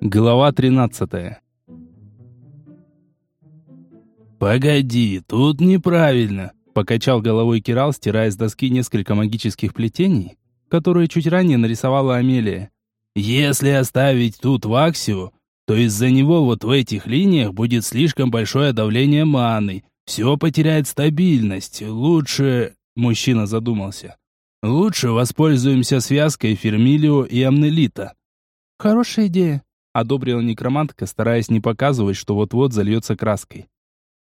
Глава 13 «Погоди, тут неправильно», — покачал головой Кирал, стирая с доски несколько магических плетений, которые чуть ранее нарисовала Амелия. «Если оставить тут Ваксию, то из-за него вот в этих линиях будет слишком большое давление маны, все потеряет стабильность. Лучше...» — мужчина задумался. «Лучше воспользуемся связкой Фермилио и Амнелита». «Хорошая идея», — одобрила некромантка, стараясь не показывать, что вот-вот зальется краской.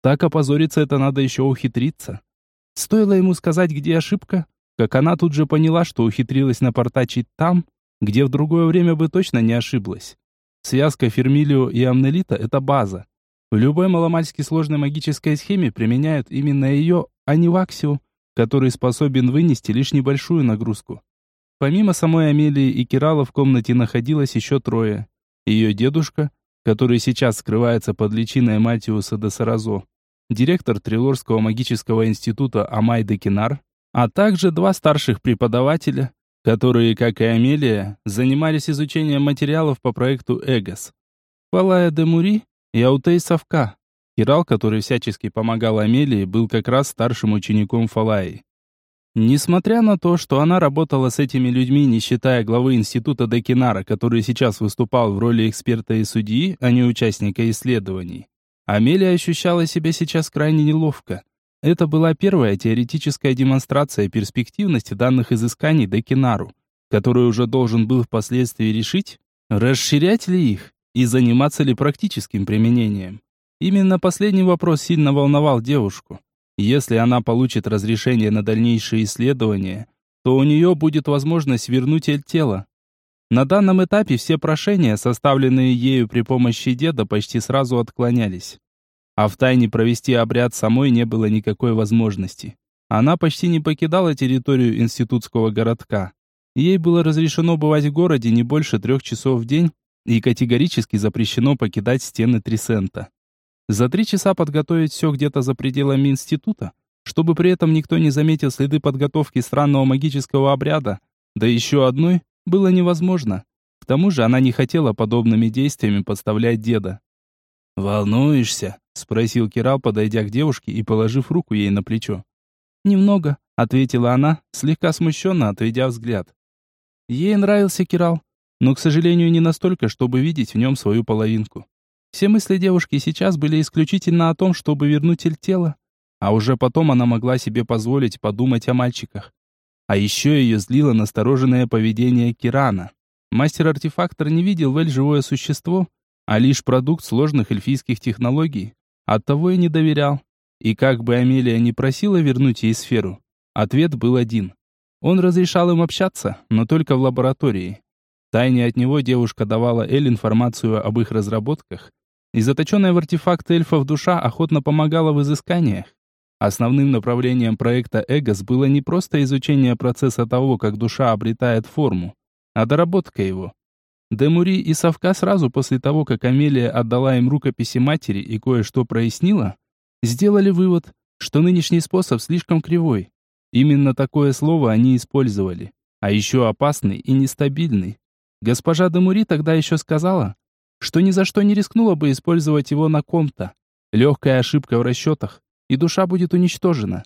Так опозориться это надо еще ухитриться. Стоило ему сказать, где ошибка, как она тут же поняла, что ухитрилась напортачить там, где в другое время бы точно не ошиблась. Связка Фермилио и Амнелита — это база. В любой маломальски сложной магической схеме применяют именно ее, а не Ваксио, который способен вынести лишь небольшую нагрузку. Помимо самой Амелии и Кирала в комнате находилось еще трое. Ее дедушка, который сейчас скрывается под личиной Матиуса де Саразо, директор Трилорского магического института Амай Кинар, а также два старших преподавателя, которые, как и Амелия, занимались изучением материалов по проекту ЭГОС. Фалая де Мури и Аутей Савка. Кирал, который всячески помогал Амелии, был как раз старшим учеником Фалаи. Несмотря на то, что она работала с этими людьми, не считая главы института Декинара, который сейчас выступал в роли эксперта и судьи, а не участника исследований, Амелия ощущала себя сейчас крайне неловко. Это была первая теоретическая демонстрация перспективности данных изысканий Декинару, который уже должен был впоследствии решить, расширять ли их и заниматься ли практическим применением. Именно последний вопрос сильно волновал девушку. Если она получит разрешение на дальнейшие исследования, то у нее будет возможность вернуть тело, на данном этапе все прошения, составленные ею при помощи деда, почти сразу отклонялись. А втайне провести обряд самой не было никакой возможности. Она почти не покидала территорию институтского городка. Ей было разрешено бывать в городе не больше трех часов в день и категорически запрещено покидать стены Трисента. За три часа подготовить все где-то за пределами института, чтобы при этом никто не заметил следы подготовки странного магического обряда, да еще одной, было невозможно. К тому же она не хотела подобными действиями подставлять деда. «Волнуешься?» — спросил Кирал, подойдя к девушке и положив руку ей на плечо. «Немного», — ответила она, слегка смущенно отведя взгляд. Ей нравился Кирал, но, к сожалению, не настолько, чтобы видеть в нем свою половинку. Все мысли девушки сейчас были исключительно о том, чтобы вернуть Эль тело, а уже потом она могла себе позволить подумать о мальчиках. А еще ее злило настороженное поведение Кирана. Мастер-артефактор не видел в Эль живое существо, а лишь продукт сложных эльфийских технологий. Оттого и не доверял. И как бы Амелия не просила вернуть ей сферу, ответ был один. Он разрешал им общаться, но только в лаборатории. Тайне от него девушка давала Эль информацию об их разработках, и заточенная в артефакт эльфов душа охотно помогала в изысканиях. Основным направлением проекта Эгос было не просто изучение процесса того, как душа обретает форму, а доработка его. Демури и Савка сразу после того, как Амелия отдала им рукописи матери и кое-что прояснила, сделали вывод, что нынешний способ слишком кривой. Именно такое слово они использовали, а еще опасный и нестабильный. Госпожа Демури тогда еще сказала, что ни за что не рискнула бы использовать его на ком-то. Легкая ошибка в расчетах, и душа будет уничтожена.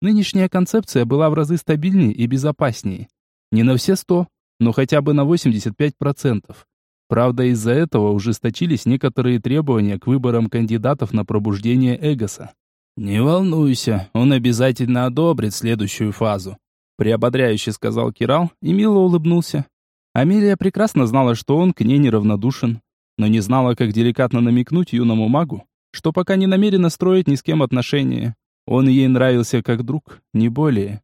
Нынешняя концепция была в разы стабильнее и безопаснее. Не на все сто, но хотя бы на 85%. Правда, из-за этого ужесточились некоторые требования к выборам кандидатов на пробуждение Эгоса. «Не волнуйся, он обязательно одобрит следующую фазу», приободряюще сказал Кирал и мило улыбнулся. Амелия прекрасно знала, что он к ней неравнодушен, но не знала, как деликатно намекнуть юному магу, что пока не намерена строить ни с кем отношения. Он ей нравился как друг, не более.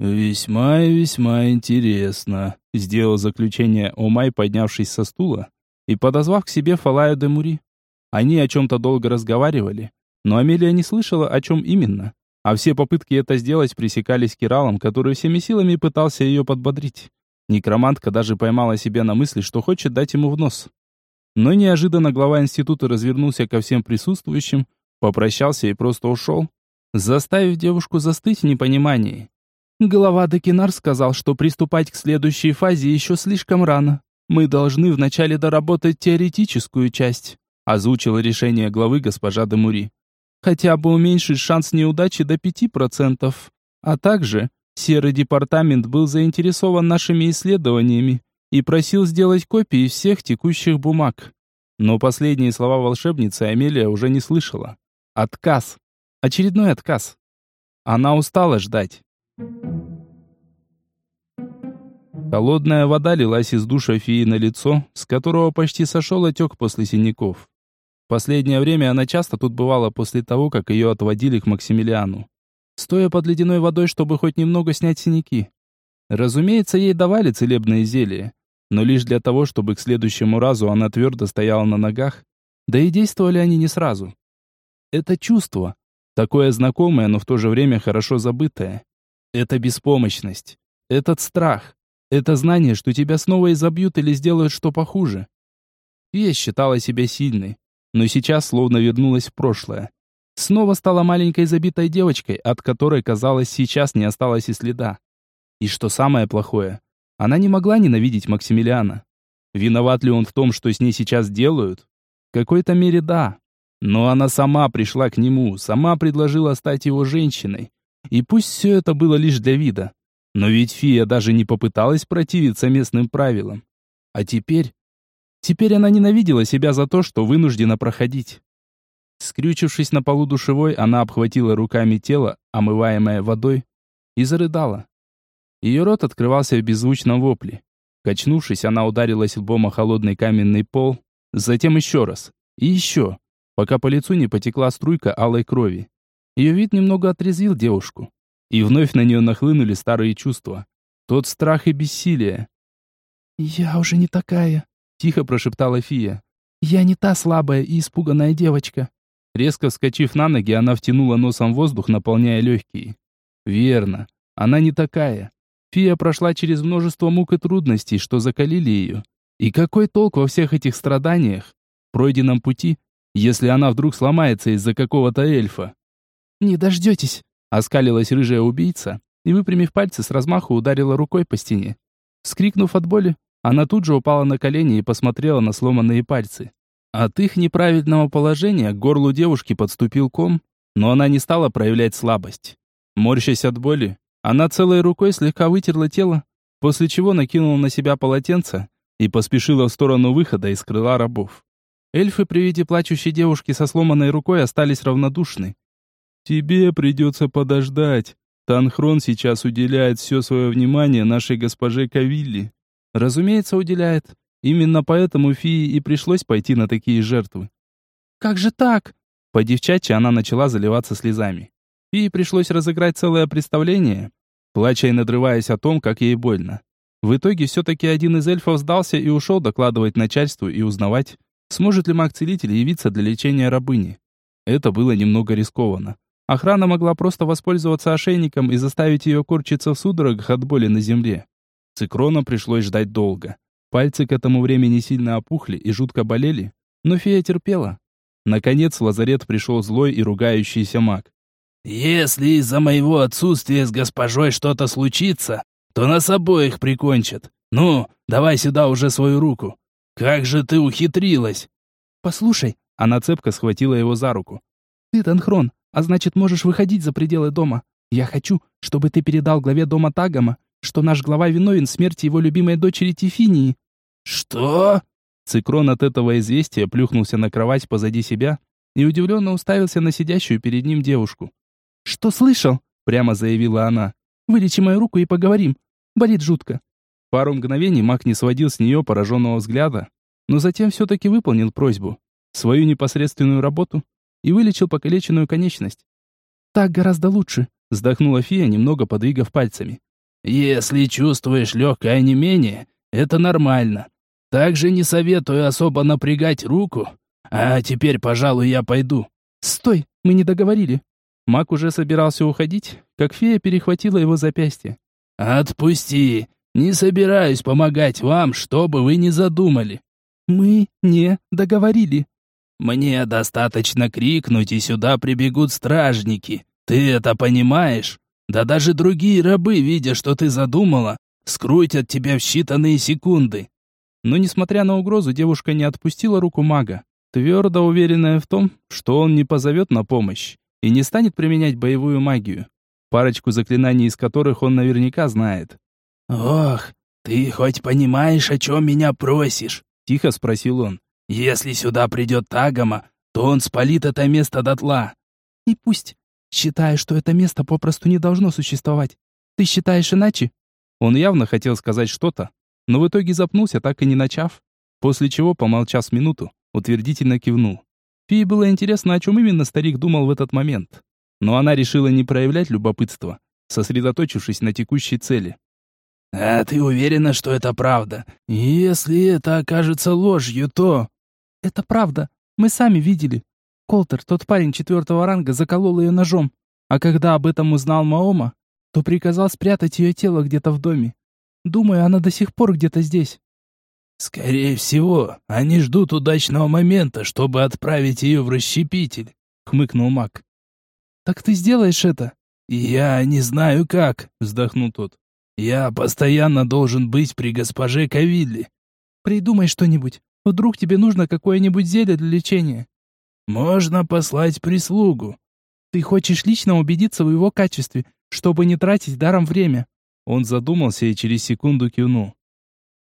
«Весьма и весьма интересно», — сделал заключение Омай, поднявшись со стула и подозвав к себе Фалаю де Мури. Они о чем-то долго разговаривали, но Амелия не слышала, о чем именно, а все попытки это сделать пресекались Киралом, который всеми силами пытался ее подбодрить. Некромантка даже поймала себя на мысли, что хочет дать ему в нос. Но неожиданно глава института развернулся ко всем присутствующим, попрощался и просто ушел, заставив девушку застыть в непонимании. Голова Декинар сказал, что приступать к следующей фазе еще слишком рано. Мы должны вначале доработать теоретическую часть, озвучила решение главы госпожа Демури. Хотя бы уменьшить шанс неудачи до 5%. А также Серый департамент был заинтересован нашими исследованиями и просил сделать копии всех текущих бумаг. Но последние слова волшебницы Амелия уже не слышала. Отказ. Очередной отказ. Она устала ждать. Холодная вода лилась из душа феи на лицо, с которого почти сошел отек после синяков. Последнее время она часто тут бывала после того, как ее отводили к Максимилиану. Стоя под ледяной водой, чтобы хоть немного снять синяки. Разумеется, ей давали целебные зелья, но лишь для того, чтобы к следующему разу она твердо стояла на ногах, да и действовали они не сразу. Это чувство, такое знакомое, но в то же время хорошо забытое. Это беспомощность, этот страх, это знание, что тебя снова изобьют или сделают что похуже. Фия считала себя сильной, но сейчас словно вернулась в прошлое. Снова стала маленькой забитой девочкой, от которой, казалось, сейчас не осталось и следа. И что самое плохое, она не могла ненавидеть Максимилиана. Виноват ли он в том, что с ней сейчас делают? В какой-то мере да. Но она сама пришла к нему, сама предложила стать его женщиной. И пусть все это было лишь для вида. Но ведь Фия даже не попыталась противиться местным правилам. А теперь... Теперь она ненавидела себя за то, что вынуждена проходить. Скрючившись на полу душевой, она обхватила руками тело, омываемое водой, и зарыдала. Ее рот открывался в беззвучном вопле. Качнувшись, она ударилась лбом о холодный каменный пол, затем еще раз, и еще, пока по лицу не потекла струйка алой крови. Ее вид немного отрезвил девушку. И вновь на нее нахлынули старые чувства. Тот страх и бессилие. «Я уже не такая», — тихо прошептала Фия. «Я не та слабая и испуганная девочка». Резко вскочив на ноги, она втянула носом воздух, наполняя легкие. «Верно. Она не такая. Фия прошла через множество мук и трудностей, что закалили ее. И какой толк во всех этих страданиях, пройденном пути, если она вдруг сломается из-за какого-то эльфа?» «Не дождетесь», Оскалилась рыжая убийца и, выпрямив пальцы, с размаху ударила рукой по стене. Скрикнув от боли, она тут же упала на колени и посмотрела на сломанные пальцы. От их неправильного положения к горлу девушки подступил ком, но она не стала проявлять слабость. Морщась от боли, она целой рукой слегка вытерла тело, после чего накинула на себя полотенце и поспешила в сторону выхода из крыла рабов. Эльфы при виде плачущей девушки со сломанной рукой остались равнодушны. Тебе придется подождать. Танхрон сейчас уделяет все свое внимание нашей госпоже Кавилли. Разумеется, уделяет. Именно поэтому Фии и пришлось пойти на такие жертвы. Как же так? По девчачьи она начала заливаться слезами. Фии пришлось разыграть целое представление, плача и надрываясь о том, как ей больно. В итоге все-таки один из эльфов сдался и ушел докладывать начальству и узнавать, сможет ли маг-целитель явиться для лечения рабыни. Это было немного рискованно. Охрана могла просто воспользоваться ошейником и заставить ее корчиться в судорогах от боли на земле. Цикрона пришлось ждать долго. Пальцы к этому времени сильно опухли и жутко болели, но фея терпела. Наконец в лазарет пришел злой и ругающийся маг. «Если из-за моего отсутствия с госпожой что-то случится, то нас обоих прикончат. Ну, давай сюда уже свою руку. Как же ты ухитрилась!» «Послушай», — она цепко схватила его за руку. «Ты, Танхрон, а значит, можешь выходить за пределы дома. Я хочу, чтобы ты передал главе дома Тагома, что наш глава виновен в смерти его любимой дочери Тифинии». «Что?» Цикрон от этого известия плюхнулся на кровать позади себя и удивленно уставился на сидящую перед ним девушку. «Что слышал?» — прямо заявила она. «Вылечи мою руку и поговорим. Болит жутко». Пару мгновений маг не сводил с нее пораженного взгляда, но затем все-таки выполнил просьбу. Свою непосредственную работу и вылечил покалеченную конечность. «Так гораздо лучше», — вздохнула фия, немного подвигав пальцами. «Если чувствуешь легкое онемение, это нормально. Также не советую особо напрягать руку. А теперь, пожалуй, я пойду». «Стой, мы не договорили». Мак уже собирался уходить, как фея перехватила его запястье. «Отпусти! Не собираюсь помогать вам, что бы вы ни задумали». «Мы не договорили», мне достаточно крикнуть, и сюда прибегут стражники. Ты это понимаешь? Да даже другие рабы, видя, что ты задумала, скрутят тебя в считанные секунды. Но, несмотря на угрозу, девушка не отпустила руку мага, твердо уверенная в том, что он не позовет на помощь и не станет применять боевую магию, парочку заклинаний из которых он наверняка знает. «Ох, ты хоть понимаешь, о чем меня просишь?» — тихо спросил он. «Если сюда придет Тагома, то он спалит это место дотла». «И пусть. Считаю, что это место попросту не должно существовать. Ты считаешь иначе?» Он явно хотел сказать что-то, но в итоге запнулся, так и не начав, после чего, помолчав с минуту, утвердительно кивнул. Фии было интересно, о чем именно старик думал в этот момент. Но она решила не проявлять любопытства, сосредоточившись на текущей цели. «А ты уверена, что это правда? Если это окажется ложью, то...» «Это правда. Мы сами видели. Колтер, тот парень четвертого ранга, заколол ее ножом. А когда об этом узнал Маома, то приказал спрятать ее тело где-то в доме. Думаю, она до сих пор где-то здесь. Скорее всего, они ждут удачного момента, чтобы отправить ее в расщепитель, хмыкнул Мак. Так ты сделаешь это? Я не знаю как, вздохнул тот. Я постоянно должен быть при госпоже Кавилле. Придумай что-нибудь. Вдруг тебе нужно какое-нибудь зелье для лечения. Можно послать прислугу. Ты хочешь лично убедиться в его качестве, чтобы не тратить даром время. Он задумался и через секунду кивнул.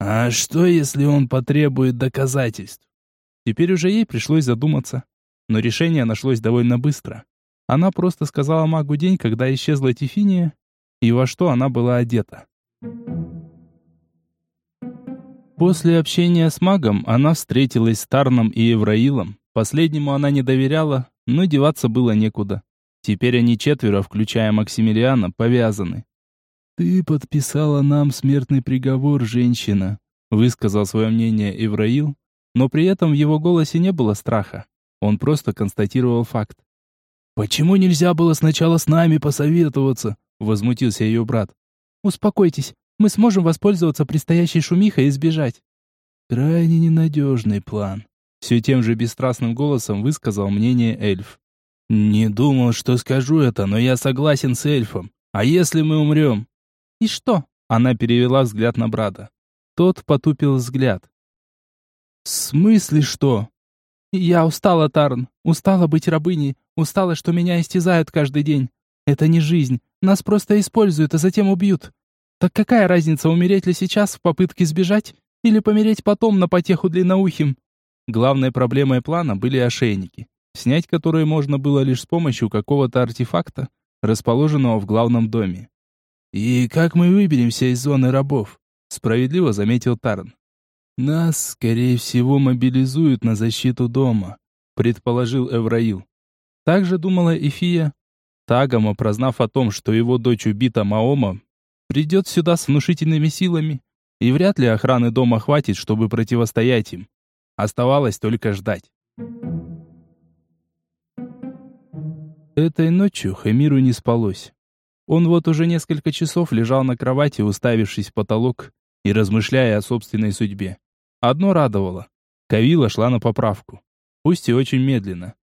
А что, если он потребует доказательств? Теперь уже ей пришлось задуматься. Но решение нашлось довольно быстро. Она просто сказала магу день, когда исчезла Тифиния, и во что она была одета. После общения с магом она встретилась с Тарном и Евраилом, Последнему она не доверяла, но деваться было некуда. Теперь они четверо, включая Максимилиана, повязаны. «Ты подписала нам смертный приговор, женщина», высказал свое мнение Ивраил, но при этом в его голосе не было страха. Он просто констатировал факт. «Почему нельзя было сначала с нами посоветоваться?» возмутился ее брат. «Успокойтесь, мы сможем воспользоваться предстоящей шумихой и сбежать». «Крайне ненадежный план», все тем же бесстрастным голосом высказал мнение эльф. «Не думал, что скажу это, но я согласен с эльфом. А если мы умрем?» «И что?» Она перевела взгляд на брата. Тот потупил взгляд. «В смысле что?» «Я устала, Тарн. Устала быть рабыней. Устала, что меня истязают каждый день. Это не жизнь. Нас просто используют, а затем убьют. Так какая разница, умереть ли сейчас в попытке сбежать или помереть потом на потеху длинноухим?» Главной проблемой плана были ошейники, снять которые можно было лишь с помощью какого-то артефакта, расположенного в главном доме. «И как мы выберемся из зоны рабов?» — справедливо заметил Тарн. «Нас, скорее всего, мобилизуют на защиту дома», — предположил Эвраил. Так же думала Эфия. Тагома, прознав о том, что его дочь убита Маома, придет сюда с внушительными силами, и вряд ли охраны дома хватит, чтобы противостоять им. Оставалось только ждать. Этой ночью Хамиру не спалось. Он вот уже несколько часов лежал на кровати, уставившись в потолок и размышляя о собственной судьбе. Одно радовало. Кавила шла на поправку. Пусть и очень медленно.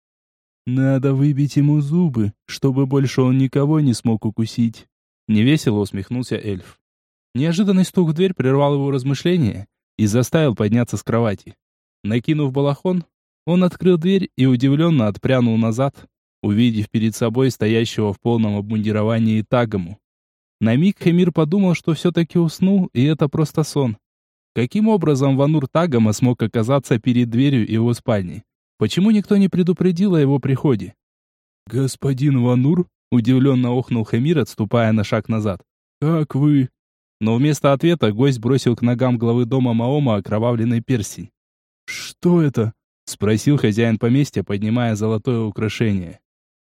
«Надо выбить ему зубы, чтобы больше он никого не смог укусить», — невесело усмехнулся эльф. Неожиданный стук в дверь прервал его размышления и заставил подняться с кровати. Накинув балахон, он открыл дверь и удивленно отпрянул назад, увидев перед собой стоящего в полном обмундировании Тагому. На миг Хемир подумал, что все-таки уснул, и это просто сон. Каким образом Ванур Тагома смог оказаться перед дверью его спальни? Почему никто не предупредил о его приходе? «Господин Ванур?» — удивленно охнул Хемир, отступая на шаг назад. «Как вы?» Но вместо ответа гость бросил к ногам главы дома Маома окровавленный перстень. «Что это?» — спросил хозяин поместья, поднимая золотое украшение.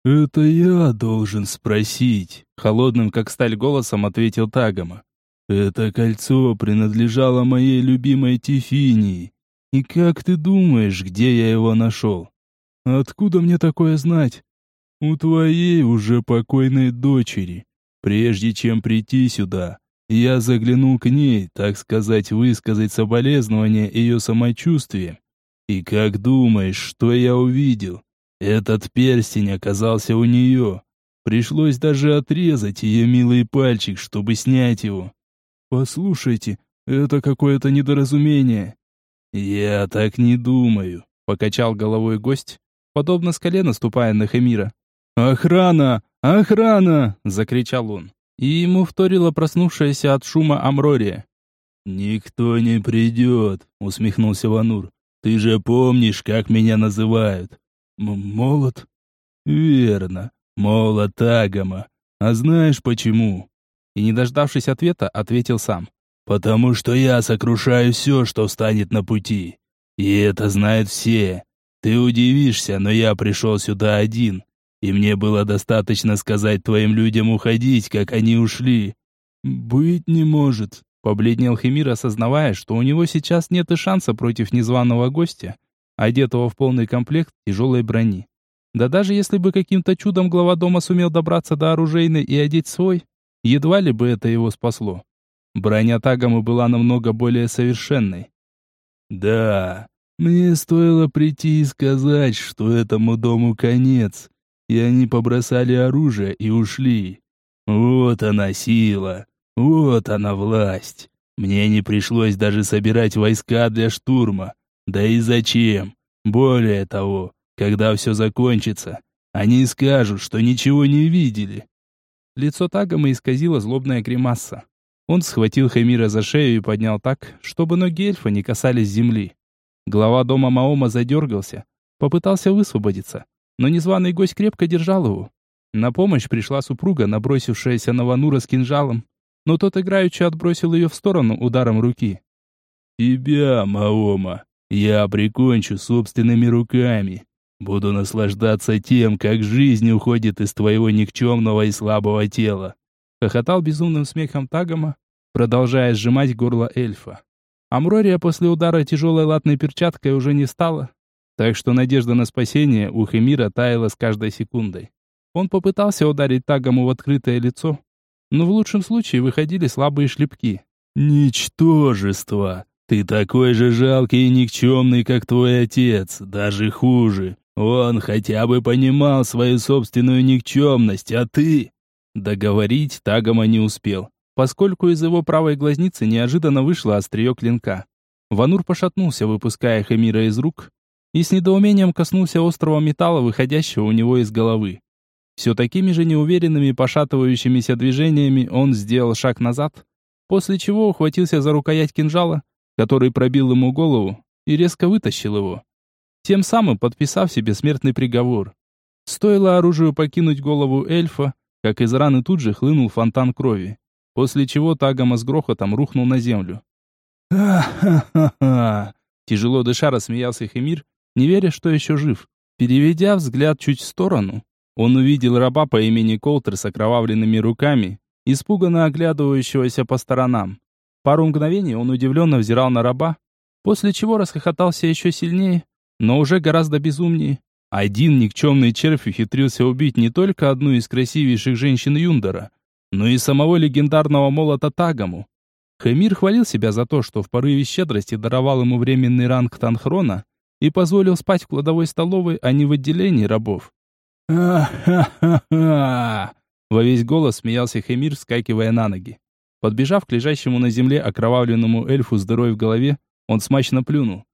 «Это я должен спросить», — холодным как сталь голосом ответил Тагома. «Это кольцо принадлежало моей любимой Тифинии. И как ты думаешь, где я его нашел? Откуда мне такое знать? У твоей уже покойной дочери. Прежде чем прийти сюда, я заглянул к ней, так сказать, высказать соболезнования ее самочувствия. И как думаешь, что я увидел? Этот перстень оказался у нее. Пришлось даже отрезать ее милый пальчик, чтобы снять его. Послушайте, это какое-то недоразумение. Я так не думаю, покачал головой гость, подобно скале наступая на Хемира. Охрана! Охрана! закричал он. И ему вторила проснувшаяся от шума Амрория. «Никто не придет», — усмехнулся Ванур. «Ты же помнишь, как меня называют?» «Молот?» «Верно. Молот Агама. А знаешь почему?» И, не дождавшись ответа, ответил сам. «Потому что я сокрушаю все, что встанет на пути. И это знают все. Ты удивишься, но я пришел сюда один. И мне было достаточно сказать твоим людям уходить, как они ушли». «Быть не может», — побледнел Химир, осознавая, что у него сейчас нет и шанса против незваного гостя, одетого в полный комплект тяжелой брони. Да даже если бы каким-то чудом глава дома сумел добраться до оружейной и одеть свой, едва ли бы это его спасло. Броня Тагамы была намного более совершенной. «Да, мне стоило прийти и сказать, что этому дому конец, и они побросали оружие и ушли. Вот она сила, вот она власть. Мне не пришлось даже собирать войска для штурма. Да и зачем? Более того, когда все закончится, они скажут, что ничего не видели. Лицо Тагома исказило злобная гримаса. Он схватил Хемира за шею и поднял так, чтобы ноги эльфа не касались земли. Глава дома Маома задергался, попытался высвободиться, но незваный гость крепко держал его. На помощь пришла супруга, набросившаяся на Ванура с кинжалом, но тот играючи отбросил ее в сторону ударом руки. «Тебя, Маома, я прикончу собственными руками. Буду наслаждаться тем, как жизнь уходит из твоего никчемного и слабого тела. Хохотал безумным смехом Тагома, продолжая сжимать горло эльфа. Амрория после удара тяжелой латной перчаткой уже не стала, так что надежда на спасение у Хемира таяла с каждой секундой. Он попытался ударить Тагому в открытое лицо, но в лучшем случае выходили слабые шлепки. «Ничтожество! Ты такой же жалкий и никчемный, как твой отец, даже хуже. Он хотя бы понимал свою собственную никчемность, а ты...» Договорить Тагома не успел, поскольку из его правой глазницы неожиданно вышло острие клинка. Ванур пошатнулся, выпуская Хамира из рук, и с недоумением коснулся острого металла, выходящего у него из головы. Все такими же неуверенными пошатывающимися движениями он сделал шаг назад, после чего ухватился за рукоять кинжала, который пробил ему голову, и резко вытащил его тем самым подписав себе смертный приговор. Стоило оружию покинуть голову эльфа, как из раны тут же хлынул фонтан крови, после чего Тагома с грохотом рухнул на землю. «Ха-ха-ха!» Тяжело дыша рассмеялся Хемир, не веря, что еще жив. Переведя взгляд чуть в сторону, он увидел раба по имени Колтер с окровавленными руками, испуганно оглядывающегося по сторонам. Пару мгновений он удивленно взирал на раба, после чего расхохотался еще сильнее, но уже гораздо безумнее. Один никчемный червь ухитрился убить не только одну из красивейших женщин Юндора, но и самого легендарного молота Тагаму. Хэмир хвалил себя за то, что в порыве щедрости даровал ему временный ранг Танхрона и позволил спать в кладовой столовой, а не в отделении рабов. «Ха-ха-ха-ха!» Во весь голос смеялся Хэмир, вскакивая на ноги. Подбежав к лежащему на земле окровавленному эльфу с дырой в голове, он смачно плюнул.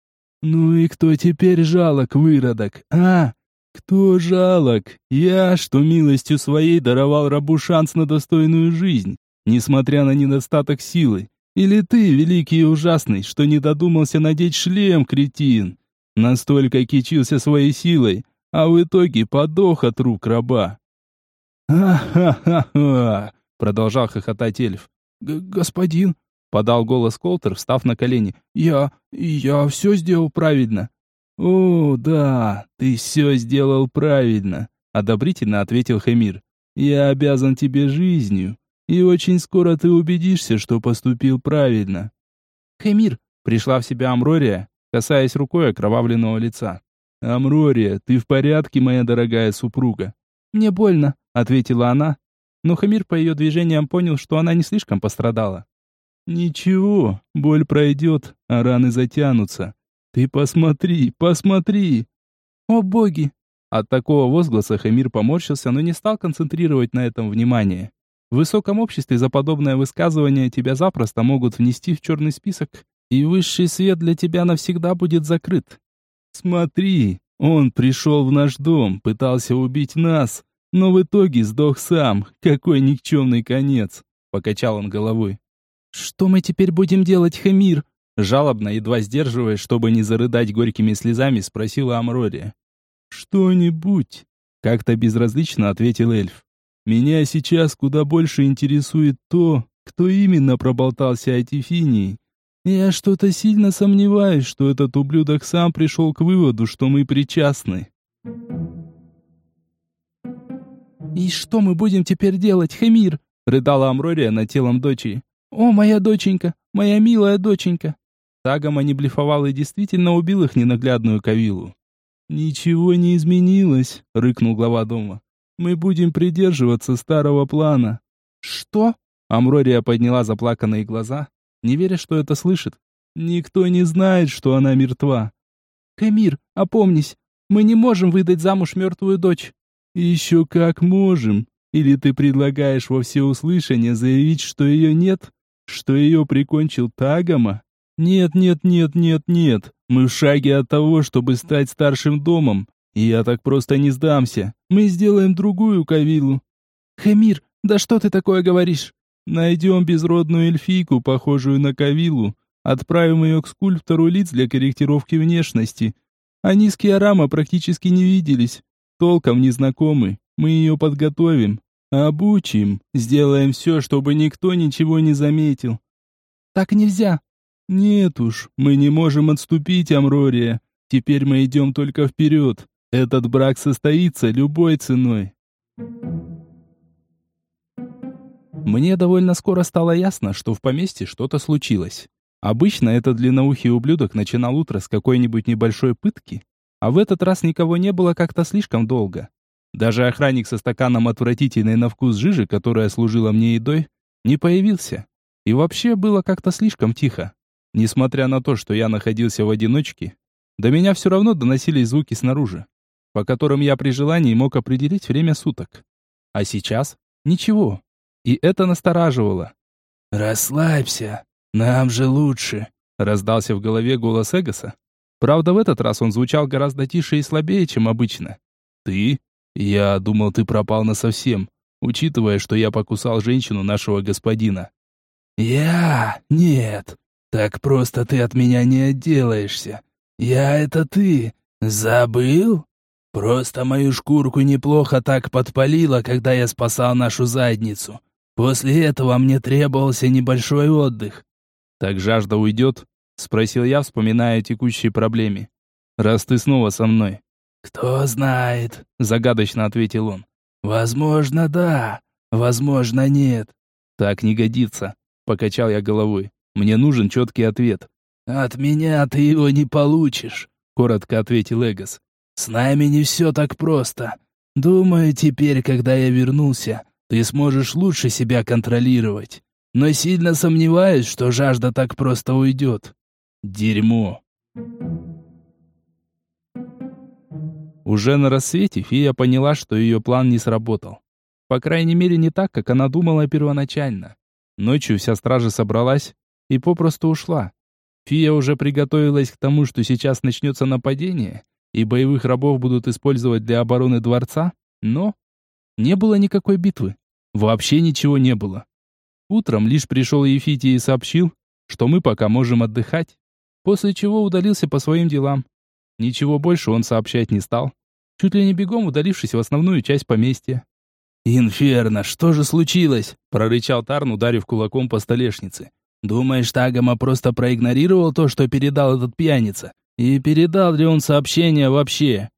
«Ну и кто теперь жалок, выродок, а? Кто жалок? Я, что милостью своей даровал рабу шанс на достойную жизнь, несмотря на недостаток силы? Или ты, великий и ужасный, что не додумался надеть шлем, кретин? Настолько кичился своей силой, а в итоге подох от рук раба». «Ха-ха-ха-ха!» — продолжал хохотать эльф. «Господин, подал голос Колтер, встав на колени. Я я все сделал правильно. О, да, ты все сделал правильно, одобрительно ответил Хемир. Я обязан тебе жизнью, и очень скоро ты убедишься, что поступил правильно. Хемир, пришла в себя Амрория, касаясь рукой окровавленного лица. Амрория, ты в порядке, моя дорогая супруга? Мне больно, ответила она, но Хамир по ее движениям понял, что она не слишком пострадала. «Ничего, боль пройдет, а раны затянутся. Ты посмотри, посмотри!» «О боги!» От такого возгласа Хамир поморщился, но не стал концентрировать на этом внимание. В высоком обществе за подобное высказывание тебя запросто могут внести в черный список, и высший свет для тебя навсегда будет закрыт. Смотри, он пришел в наш дом, пытался убить нас, но в итоге сдох сам. Какой никчемный конец!» Покачал он головой. «Что мы теперь будем делать, Хамир?» Жалобно, едва сдерживаясь, чтобы не зарыдать горькими слезами, спросила Амрория. «Что-нибудь», — как-то безразлично ответил эльф. «Меня сейчас куда больше интересует то, кто именно проболтался о Тифинии. Я что-то сильно сомневаюсь, что этот ублюдок сам пришел к выводу, что мы причастны». «И что мы будем теперь делать, Хамир?» — рыдала Амрория над телом дочери. «О, моя доченька, моя милая доченька!» Тагома не блефовал и действительно убил их ненаглядную Кавилу. «Ничего не изменилось», — рыкнул глава дома. «Мы будем придерживаться старого плана». «Что?» Амрория подняла заплаканные глаза, не веря, что это слышит. «Никто не знает, что она мертва». «Камир, опомнись, мы не можем выдать замуж мертвую дочь». «Еще как можем. Или ты предлагаешь во всеуслышание заявить, что ее нет? Что ее прикончил Тагома? Нет, нет, нет, нет, нет. Мы в шаге от того, чтобы стать старшим домом. Я так просто не сдамся. Мы сделаем другую Кавилу». «Хамир, да что ты такое говоришь?» «Найдем безродную эльфийку, похожую на Кавилу. Отправим ее к скульптору лиц для корректировки внешности. Они с Киарама практически не виделись толком не знакомы. Мы ее подготовим, обучим, сделаем все, чтобы никто ничего не заметил. Так нельзя. Нет уж, мы не можем отступить, Амрория. Теперь мы идем только вперед. Этот брак состоится любой ценой. Мне довольно скоро стало ясно, что в поместье что-то случилось. Обычно этот длинноухий ублюдок начинал утро с какой-нибудь небольшой пытки, а в этот раз никого не было как-то слишком долго. Даже охранник со стаканом отвратительной на вкус жижи, которая служила мне едой, не появился. И вообще было как-то слишком тихо. Несмотря на то, что я находился в одиночке, до меня все равно доносились звуки снаружи, по которым я при желании мог определить время суток. А сейчас ничего. И это настораживало. «Расслабься, нам же лучше», — раздался в голове голос Эгоса, Правда, в этот раз он звучал гораздо тише и слабее, чем обычно. «Ты? Я думал, ты пропал насовсем, учитывая, что я покусал женщину нашего господина». «Я? Нет. Так просто ты от меня не отделаешься. Я — это ты. Забыл? Просто мою шкурку неплохо так подпалило, когда я спасал нашу задницу. После этого мне требовался небольшой отдых». «Так жажда уйдет?» Спросил я, вспоминая о текущей проблеме. «Раз ты снова со мной». «Кто знает», — загадочно ответил он. «Возможно, да. Возможно, нет». «Так не годится», — покачал я головой. «Мне нужен четкий ответ». «От меня ты его не получишь», — коротко ответил Эгос. «С нами не все так просто. Думаю, теперь, когда я вернулся, ты сможешь лучше себя контролировать. Но сильно сомневаюсь, что жажда так просто уйдет. Дерьмо. Уже на рассвете Фия поняла, что ее план не сработал. По крайней мере, не так, как она думала первоначально. Ночью вся стража собралась и попросту ушла. Фия уже приготовилась к тому, что сейчас начнется нападение, и боевых рабов будут использовать для обороны дворца, но не было никакой битвы. Вообще ничего не было. Утром лишь пришел Ефитий и сообщил, что мы пока можем отдыхать после чего удалился по своим делам. Ничего больше он сообщать не стал, чуть ли не бегом удалившись в основную часть поместья. «Инферно, что же случилось?» — прорычал Тарн, ударив кулаком по столешнице. «Думаешь, Тагома просто проигнорировал то, что передал этот пьяница? И передал ли он сообщение вообще?»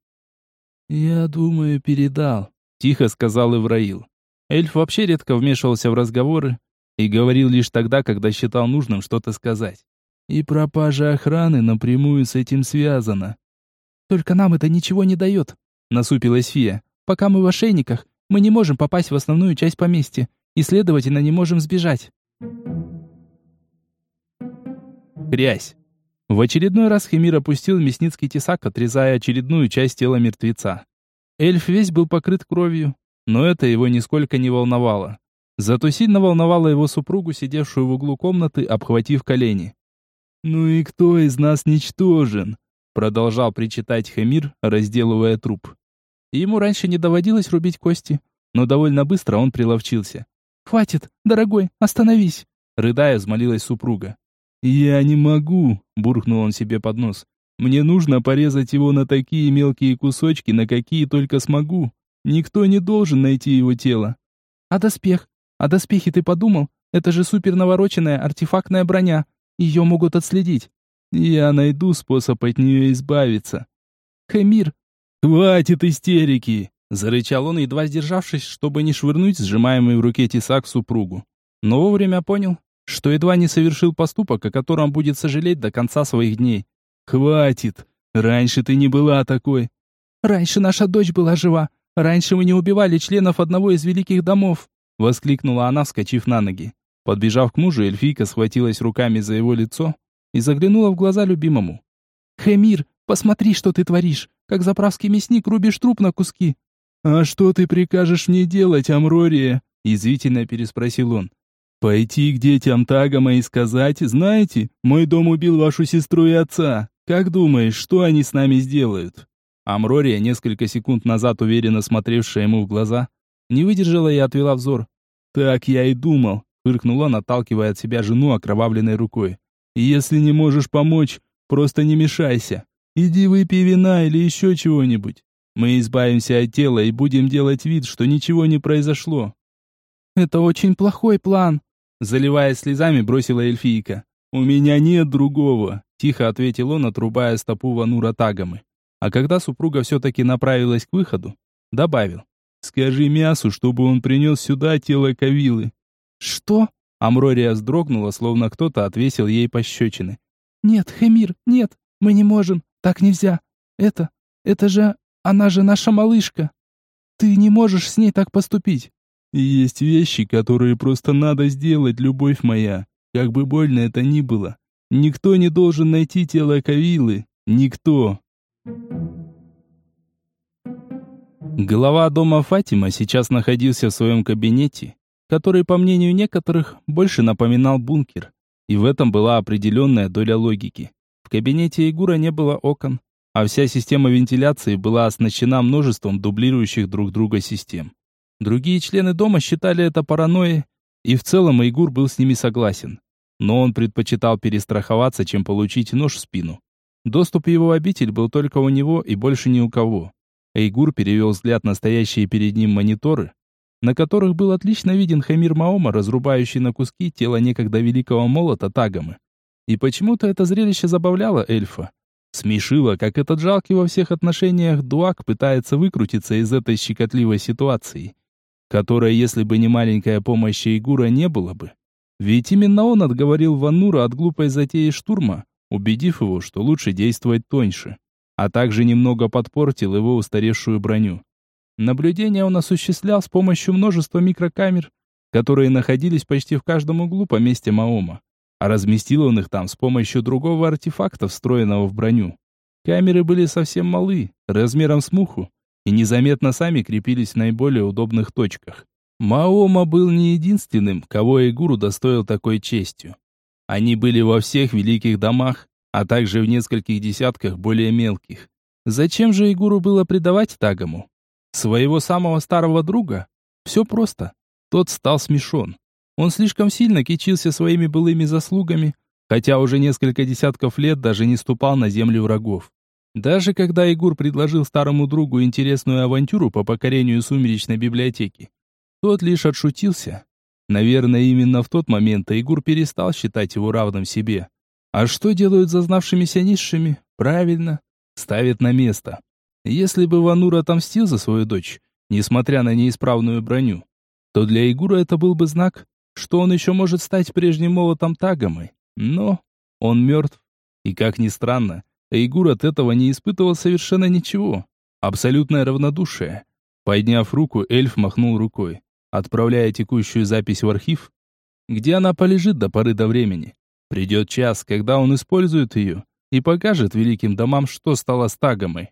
«Я думаю, передал», — тихо сказал Ивраил. Эльф вообще редко вмешивался в разговоры и говорил лишь тогда, когда считал нужным что-то сказать. И пропажа охраны напрямую с этим связана. Только нам это ничего не дает, насупилась Фия. Пока мы в ошейниках, мы не можем попасть в основную часть поместья, и, следовательно, не можем сбежать. Грязь. В очередной раз Хемир опустил мясницкий тесак, отрезая очередную часть тела мертвеца. Эльф весь был покрыт кровью, но это его нисколько не волновало. Зато сильно волновало его супругу, сидевшую в углу комнаты, обхватив колени. «Ну и кто из нас ничтожен?» Продолжал причитать Хамир, разделывая труп. Ему раньше не доводилось рубить кости, но довольно быстро он приловчился. «Хватит, дорогой, остановись!» Рыдая, взмолилась супруга. «Я не могу!» – буркнул он себе под нос. «Мне нужно порезать его на такие мелкие кусочки, на какие только смогу. Никто не должен найти его тело». «А доспех? А доспехи ты подумал? Это же супер навороченная артефактная броня. Ее могут отследить. Я найду способ от нее избавиться. Хэмир. Хватит истерики! Зарычал он, едва сдержавшись, чтобы не швырнуть сжимаемый в руке тесак супругу. Но вовремя понял, что едва не совершил поступок, о котором будет сожалеть до конца своих дней. «Хватит! Раньше ты не была такой!» «Раньше наша дочь была жива! Раньше мы не убивали членов одного из великих домов!» Воскликнула она, вскочив на ноги. Подбежав к мужу, эльфийка схватилась руками за его лицо и заглянула в глаза любимому. «Хэмир, посмотри, что ты творишь! Как заправский мясник рубишь труп на куски!» «А что ты прикажешь мне делать, Амрория?» — язвительно переспросил он. «Пойти к детям Тагома и сказать, знаете, мой дом убил вашу сестру и отца. Как думаешь, что они с нами сделают?» Амрория, несколько секунд назад уверенно смотревшая ему в глаза, не выдержала и отвела взор. «Так я и думал фыркнул он, отталкивая от себя жену окровавленной рукой. «Если не можешь помочь, просто не мешайся. Иди выпей вина или еще чего-нибудь. Мы избавимся от тела и будем делать вид, что ничего не произошло». «Это очень плохой план», — заливаясь слезами, бросила эльфийка. «У меня нет другого», — тихо ответил он, отрубая стопу Ванура тагамы. А когда супруга все-таки направилась к выходу, добавил. «Скажи мясу, чтобы он принес сюда тело Кавилы. «Что?» Амрория вздрогнула, словно кто-то отвесил ей пощечины. «Нет, Хемир, нет, мы не можем, так нельзя. Это, это же, она же наша малышка. Ты не можешь с ней так поступить». «Есть вещи, которые просто надо сделать, любовь моя, как бы больно это ни было. Никто не должен найти тело Кавилы, никто». Глава дома Фатима сейчас находился в своем кабинете который, по мнению некоторых, больше напоминал бункер. И в этом была определенная доля логики. В кабинете Игура не было окон, а вся система вентиляции была оснащена множеством дублирующих друг друга систем. Другие члены дома считали это паранойей, и в целом Игур был с ними согласен. Но он предпочитал перестраховаться, чем получить нож в спину. Доступ в его обитель был только у него и больше ни у кого. Эйгур перевел взгляд на стоящие перед ним мониторы на которых был отлично виден Хамир Маома, разрубающий на куски тело некогда великого молота Тагамы. И почему-то это зрелище забавляло эльфа. Смешило, как этот жалкий во всех отношениях дуак пытается выкрутиться из этой щекотливой ситуации, которая, если бы не маленькая помощь Игура, не было бы. Ведь именно он отговорил Ванура от глупой затеи штурма, убедив его, что лучше действовать тоньше, а также немного подпортил его устаревшую броню. Наблюдение он осуществлял с помощью множества микрокамер, которые находились почти в каждом углу поместья Маома. А разместил он их там с помощью другого артефакта, встроенного в броню. Камеры были совсем малы, размером с муху, и незаметно сами крепились в наиболее удобных точках. Маома был не единственным, кого Игуру достоил такой честью. Они были во всех великих домах, а также в нескольких десятках более мелких. Зачем же Игуру было предавать Тагому? Своего самого старого друга? Все просто. Тот стал смешон. Он слишком сильно кичился своими былыми заслугами, хотя уже несколько десятков лет даже не ступал на землю врагов. Даже когда Егор предложил старому другу интересную авантюру по покорению сумеречной библиотеки, тот лишь отшутился. Наверное, именно в тот момент Егор перестал считать его равным себе. А что делают зазнавшимися низшими? Правильно, ставят на место. Если бы Ванур отомстил за свою дочь, несмотря на неисправную броню, то для Игура это был бы знак, что он еще может стать прежним молотом Тагамы. Но он мертв. И как ни странно, Игур от этого не испытывал совершенно ничего. Абсолютное равнодушие. Подняв руку, эльф махнул рукой, отправляя текущую запись в архив, где она полежит до поры до времени. Придет час, когда он использует ее и покажет великим домам, что стало с Тагомой.